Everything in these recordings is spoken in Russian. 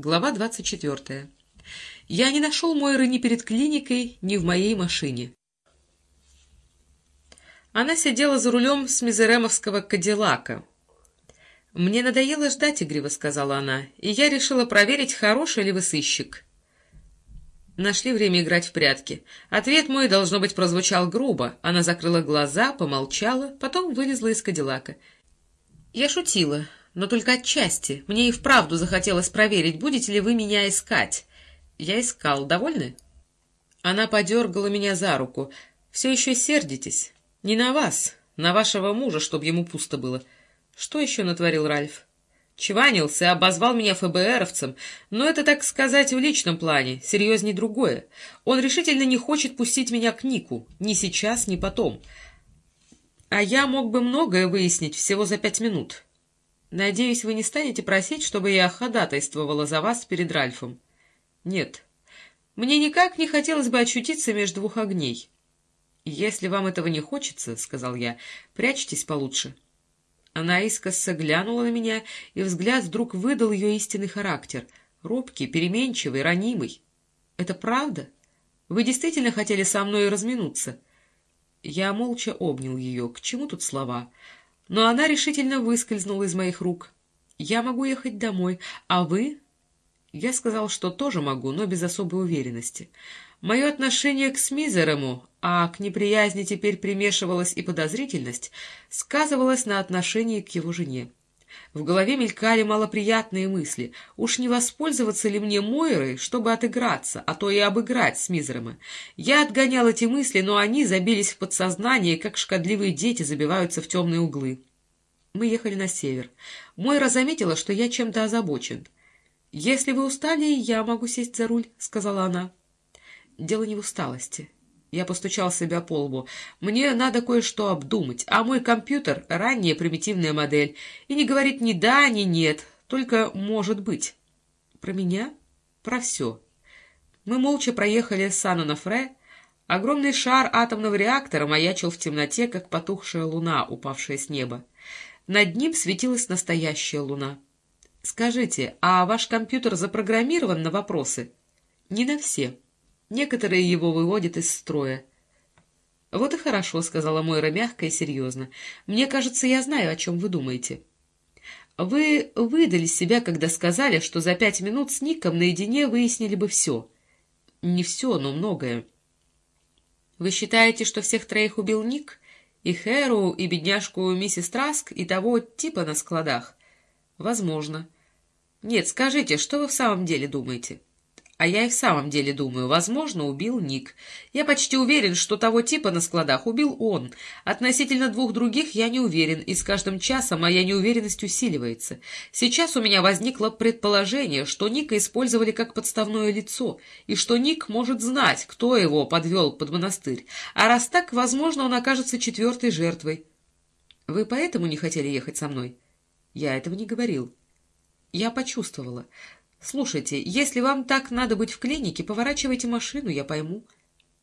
Глава 24. Я не нашел Мойры ни перед клиникой, ни в моей машине. Она сидела за рулем с мизеремовского кадиллака. «Мне надоело ждать, — игриво сказала она, — и я решила проверить, хороший ли вы сыщик». Нашли время играть в прятки. Ответ мой, должно быть, прозвучал грубо. Она закрыла глаза, помолчала, потом вылезла из кадиллака. Я шутила но только отчасти. Мне и вправду захотелось проверить, будете ли вы меня искать. Я искал. Довольны? Она подергала меня за руку. Все еще сердитесь. Не на вас, на вашего мужа, чтобы ему пусто было. Что еще натворил Ральф? Чванился, обозвал меня ФБРовцем, но это, так сказать, в личном плане, серьезней другое. Он решительно не хочет пустить меня к Нику, ни сейчас, ни потом. А я мог бы многое выяснить всего за пять минут. Надеюсь, вы не станете просить, чтобы я ходатайствовала за вас перед Ральфом? Нет. Мне никак не хотелось бы очутиться между двух огней. Если вам этого не хочется, — сказал я, — прячьтесь получше. Она искоса глянула на меня, и взгляд вдруг выдал ее истинный характер. Робкий, переменчивый, ранимый. Это правда? Вы действительно хотели со мной разминуться? Я молча обнял ее. К чему тут слова? Но она решительно выскользнула из моих рук. «Я могу ехать домой, а вы?» Я сказал, что тоже могу, но без особой уверенности. Мое отношение к Смизерому, а к неприязни теперь примешивалась и подозрительность, сказывалось на отношении к его жене. В голове мелькали малоприятные мысли. Уж не воспользоваться ли мне Мойрой, чтобы отыграться, а то и обыграть Смизерема? Я отгонял эти мысли, но они забились в подсознание, как шкодливые дети забиваются в темные углы. Мы ехали на север. Мойра заметила, что я чем-то озабочен. «Если вы устали, я могу сесть за руль», — сказала она. «Дело не в усталости». Я постучал себя по лбу. «Мне надо кое-что обдумать, а мой компьютер — ранняя примитивная модель, и не говорит ни да, ни нет, только «может быть». «Про меня?» «Про все». Мы молча проехали Сан-Онофре. Огромный шар атомного реактора маячил в темноте, как потухшая луна, упавшая с неба. Над ним светилась настоящая луна. «Скажите, а ваш компьютер запрограммирован на вопросы?» «Не на все». Некоторые его выводят из строя. — Вот и хорошо, — сказала Мойра мягко и серьезно. — Мне кажется, я знаю, о чем вы думаете. Вы выдали себя, когда сказали, что за пять минут с Ником наедине выяснили бы все. Не все, но многое. Вы считаете, что всех троих убил Ник? И Хэру, и бедняжку миссис Траск, и того типа на складах? Возможно. Нет, скажите, что вы в самом деле думаете? — а я и в самом деле думаю, возможно, убил Ник. Я почти уверен, что того типа на складах убил он. Относительно двух других я не уверен, и с каждым часом моя неуверенность усиливается. Сейчас у меня возникло предположение, что Ника использовали как подставное лицо, и что Ник может знать, кто его подвел под монастырь. А раз так, возможно, он окажется четвертой жертвой. Вы поэтому не хотели ехать со мной? Я этого не говорил. Я почувствовала. «Слушайте, если вам так надо быть в клинике, поворачивайте машину, я пойму».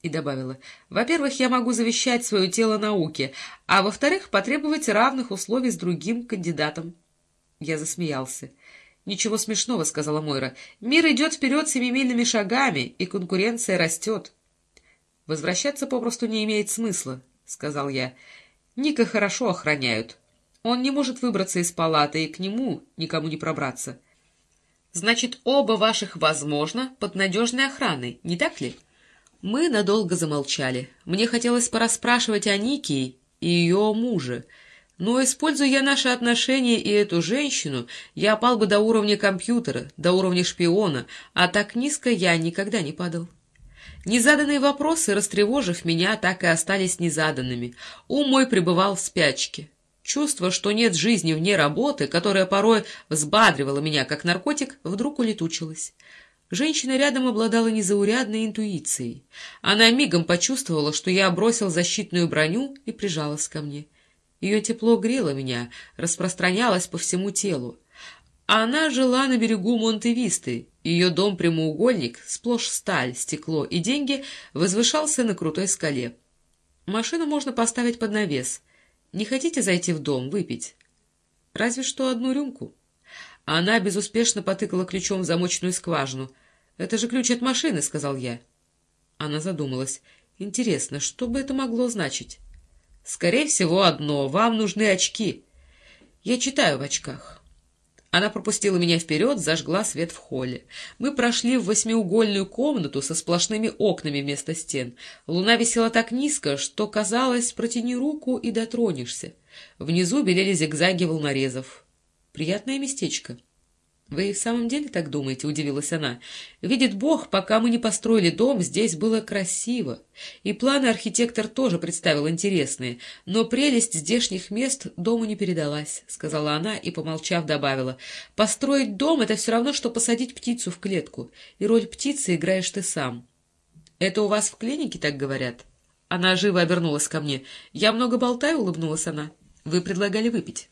И добавила, «Во-первых, я могу завещать свое тело науке, а во-вторых, потребовать равных условий с другим кандидатом». Я засмеялся. «Ничего смешного», — сказала Мойра. «Мир идет вперед семимильными шагами, и конкуренция растет». «Возвращаться попросту не имеет смысла», — сказал я. «Ника хорошо охраняют. Он не может выбраться из палаты, и к нему никому не пробраться». Значит, оба ваших возможно под надежной охраной, не так ли? Мы надолго замолчали. Мне хотелось порасспрашивать о Нике и ее муже, но, используя я наши отношения и эту женщину, я опал бы до уровня компьютера, до уровня шпиона, а так низко я никогда не падал. Незаданные вопросы, растревожив меня, так и остались незаданными. Ум мой пребывал в спячке. Чувство, что нет жизни вне работы, которая порой взбадривала меня как наркотик, вдруг улетучилось. Женщина рядом обладала незаурядной интуицией. Она мигом почувствовала, что я бросил защитную броню и прижалась ко мне. Ее тепло грело меня, распространялось по всему телу. Она жила на берегу Монте-Висты. Ее дом-прямоугольник, сплошь сталь, стекло и деньги, возвышался на крутой скале. Машину можно поставить под навес — не хотите зайти в дом, выпить? Разве что одну рюмку. она безуспешно потыкала ключом в замочную скважину. «Это же ключ от машины», — сказал я. Она задумалась. «Интересно, что бы это могло значить?» «Скорее всего, одно. Вам нужны очки». «Я читаю в очках». Она пропустила меня вперед, зажгла свет в холле. Мы прошли в восьмиугольную комнату со сплошными окнами вместо стен. Луна висела так низко, что, казалось, протяни руку и дотронешься. Внизу белели зигзаги волнорезов. Приятное местечко. «Вы и в самом деле так думаете?» — удивилась она. «Видит Бог, пока мы не построили дом, здесь было красиво. И планы архитектор тоже представил интересные, но прелесть здешних мест дому не передалась», — сказала она и, помолчав, добавила. «Построить дом — это все равно, что посадить птицу в клетку, и роль птицы играешь ты сам». «Это у вас в клинике так говорят?» Она живо обернулась ко мне. «Я много болтаю?» — улыбнулась она. «Вы предлагали выпить».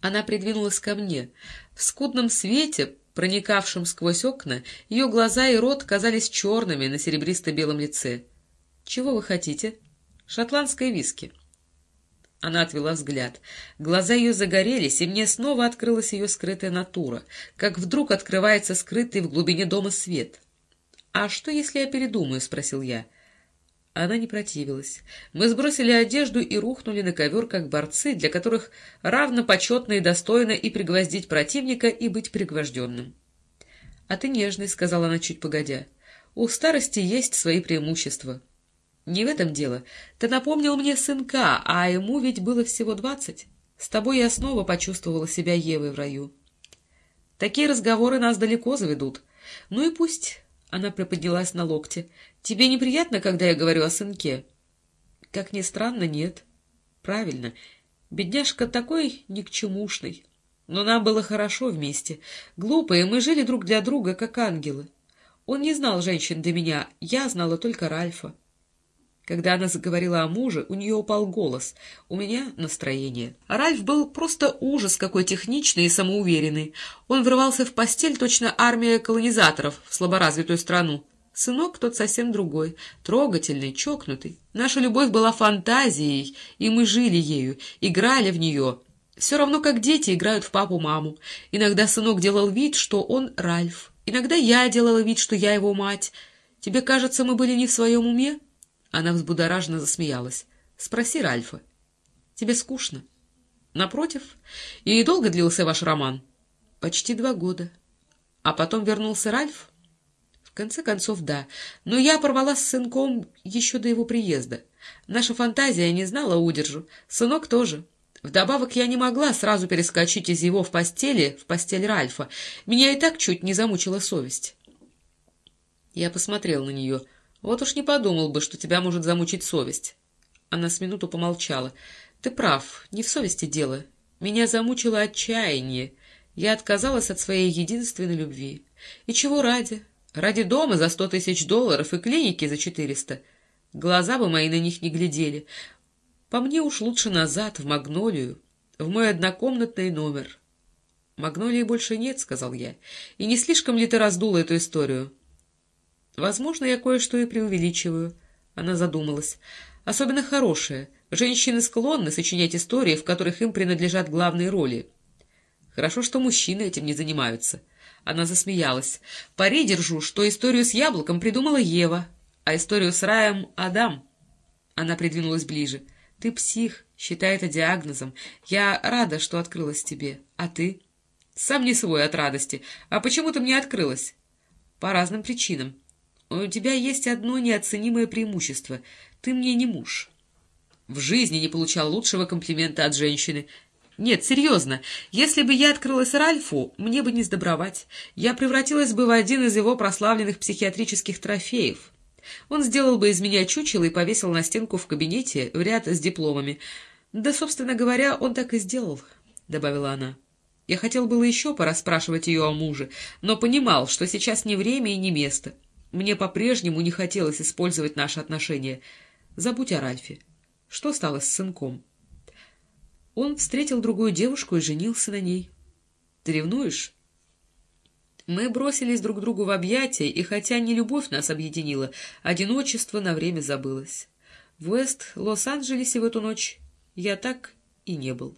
Она придвинулась ко мне. В скудном свете, проникавшем сквозь окна, ее глаза и рот казались черными на серебристо-белом лице. «Чего вы хотите?» «Шотландской виски». Она отвела взгляд. Глаза ее загорелись, и мне снова открылась ее скрытая натура, как вдруг открывается скрытый в глубине дома свет. «А что, если я передумаю?» — спросил я. Она не противилась. Мы сбросили одежду и рухнули на ковер, как борцы, для которых равно почетно и достойно и пригвоздить противника, и быть пригвожденным. — А ты нежный, — сказала она чуть погодя. — У старости есть свои преимущества. — Не в этом дело. Ты напомнил мне сынка, а ему ведь было всего двадцать. С тобой я снова почувствовала себя Евой в раю. Такие разговоры нас далеко заведут. Ну и пусть... Она приподнялась на локте. «Тебе неприятно, когда я говорю о сынке?» «Как ни странно, нет». «Правильно. Бедняжка такой никчемушный. Но нам было хорошо вместе. Глупые, мы жили друг для друга, как ангелы. Он не знал женщин до меня, я знала только Ральфа. Когда она заговорила о муже, у нее упал голос. У меня настроение. Ральф был просто ужас какой техничный и самоуверенный. Он врывался в постель точно армия колонизаторов в слаборазвитую страну. Сынок тот совсем другой, трогательный, чокнутый. Наша любовь была фантазией, и мы жили ею, играли в нее. Все равно, как дети играют в папу-маму. Иногда сынок делал вид, что он Ральф. Иногда я делала вид, что я его мать. Тебе кажется, мы были не в своем уме? Она взбудораженно засмеялась. — Спроси Ральфа. — Тебе скучно? — Напротив. И долго длился ваш роман? — Почти два года. — А потом вернулся Ральф? — В конце концов, да. Но я порвала с сынком еще до его приезда. Наша фантазия не знала удержу. Сынок тоже. Вдобавок я не могла сразу перескочить из его в постели в постель Ральфа. Меня и так чуть не замучила совесть. Я посмотрел на нее — вот уж не подумал бы, что тебя может замучить совесть. Она с минуту помолчала. Ты прав, не в совести дело. Меня замучило отчаяние. Я отказалась от своей единственной любви. И чего ради? Ради дома за сто тысяч долларов и клиники за четыреста. Глаза бы мои на них не глядели. По мне уж лучше назад, в Магнолию, в мой однокомнатный номер. «Магнолии больше нет», — сказал я. «И не слишком ли ты раздула эту историю?» Возможно, я кое-что и преувеличиваю. Она задумалась. Особенно хорошие. Женщины склонны сочинять истории, в которых им принадлежат главные роли. Хорошо, что мужчины этим не занимаются. Она засмеялась. Пари держу, что историю с яблоком придумала Ева, а историю с раем — Адам. Она придвинулась ближе. Ты псих, считай это диагнозом. Я рада, что открылась тебе. А ты? Сам не свой от радости. А почему ты мне открылась? По разным причинам. У тебя есть одно неоценимое преимущество. Ты мне не муж. В жизни не получал лучшего комплимента от женщины. Нет, серьезно, если бы я открылась Ральфу, мне бы не сдобровать. Я превратилась бы в один из его прославленных психиатрических трофеев. Он сделал бы из меня чучело и повесил на стенку в кабинете в ряд с дипломами. Да, собственно говоря, он так и сделал, — добавила она. Я хотел было еще порасспрашивать ее о муже, но понимал, что сейчас не время и не место. — мне по-прежнему не хотелось использовать наши отношения. Забудь о Ральфе. Что стало с сынком? Он встретил другую девушку и женился на ней. Ты ревнуешь? Мы бросились друг другу в объятия, и хотя не любовь нас объединила, одиночество на время забылось. В Уэст, Лос-Анджелесе в эту ночь я так и не был.